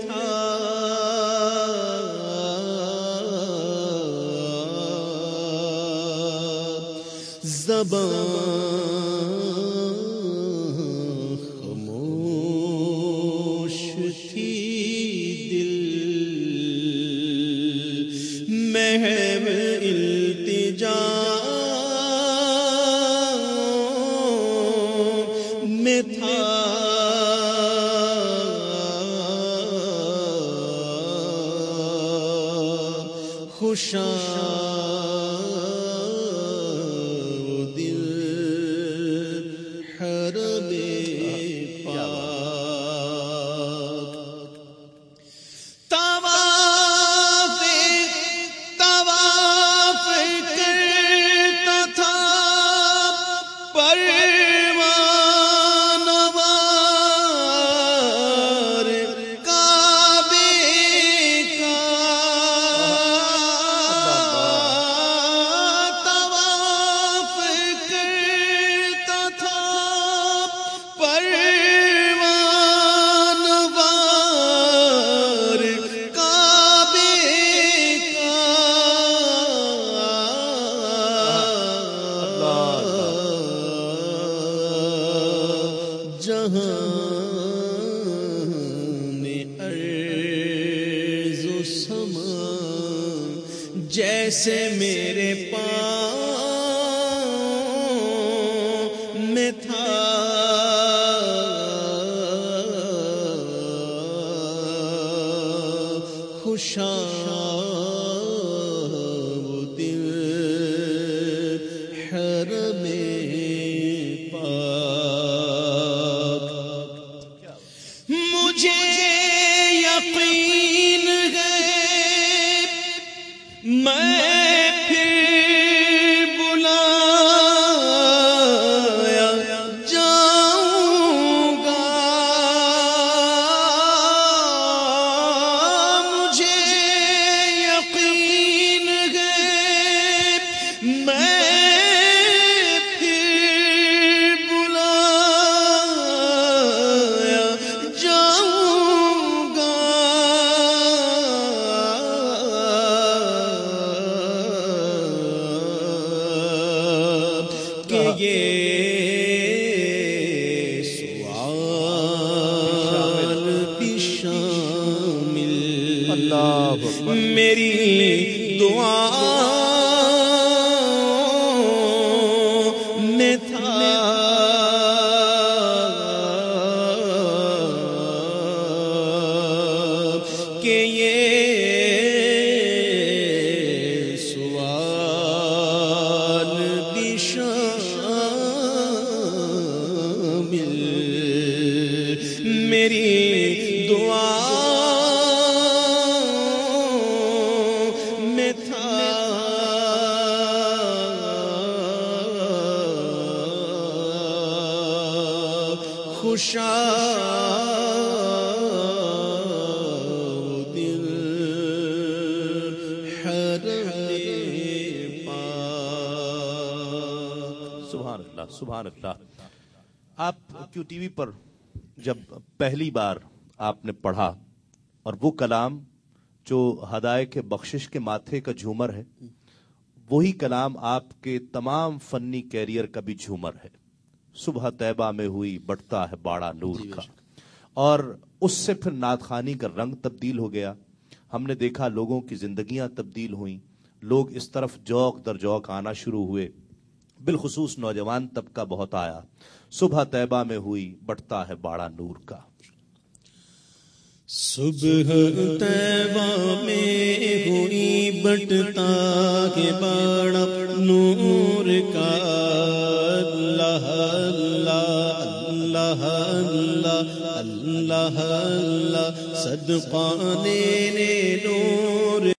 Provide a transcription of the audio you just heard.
تھا۔ زبان خاموش تھی دل۔ محب التجا۔ میں تھا۔ خوشاں جہاں میں عرض و سما جیسے میرے پاؤں میں تھا۔ خوشاں یقین یہ سوال بھی شامل میری دعا خوشا دل پاک۔ سبحان اللہ سبحان اللہ۔ آپ کیوں ٹی وی پر جب پہلی بار آپ نے پڑھا اور وہ کلام جو ہدایت کے بخشش کے ماتھے کا جھومر ہے، وہی کلام آپ کے تمام فنی کیریئر کا بھی جھومر ہے۔ صبح طیبہ میں ہوئی بٹتا ہے باڑا نور کا۔ اور اس سے پھر نعت خانی کا رنگ تبدیل ہو گیا۔ ہم نے دیکھا لوگوں کی زندگیاں تبدیل ہوئیں۔ لوگ اس طرف جوک در جوک آنا شروع ہوئے۔ بالخصوص نوجوان طبقہ بہت آیا۔ صبح طیبہ میں ہوئی بٹتا ہے باڑا نور کا۔ صبح طیبہ میں ہوئی بٹتا کے باڑا نور کا۔ اللہ اللہ اللہ. اللہ صدقہ دینے نور